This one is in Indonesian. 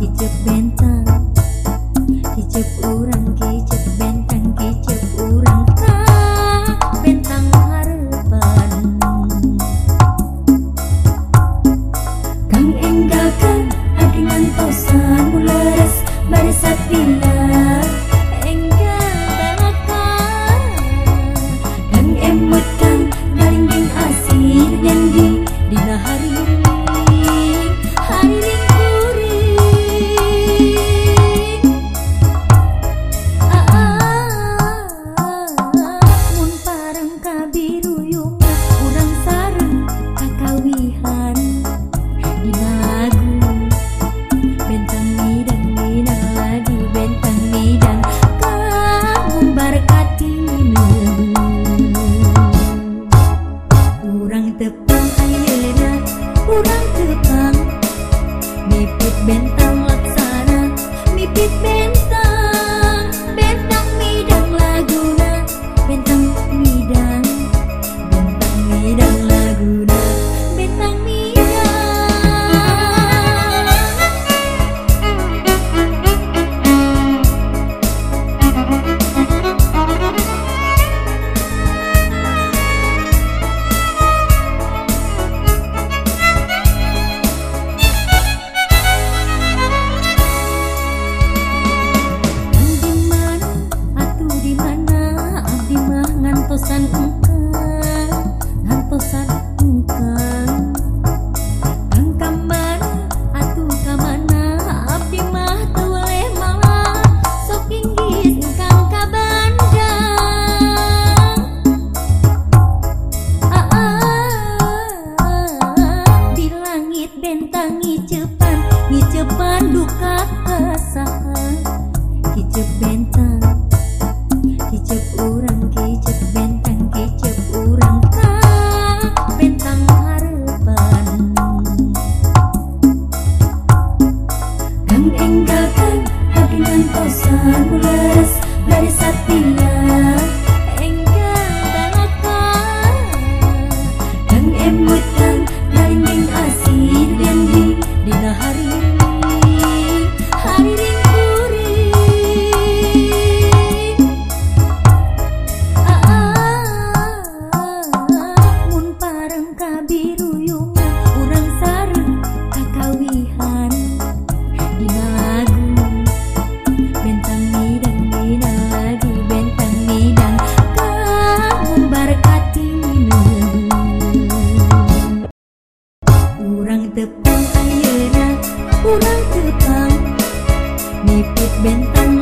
Keep dipping. tepang ayeuna kurang tepang mipit bentang laksana mipit bentang depan duka kesahan. Kicep bentang. Kicep orang, Kicep bentang Kicep orang Kak bentang harapan. Kang enggal kan Hakinan kosan Uleres Dari satian tepang ayeuna urang tepang nipit bentang